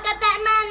got that man.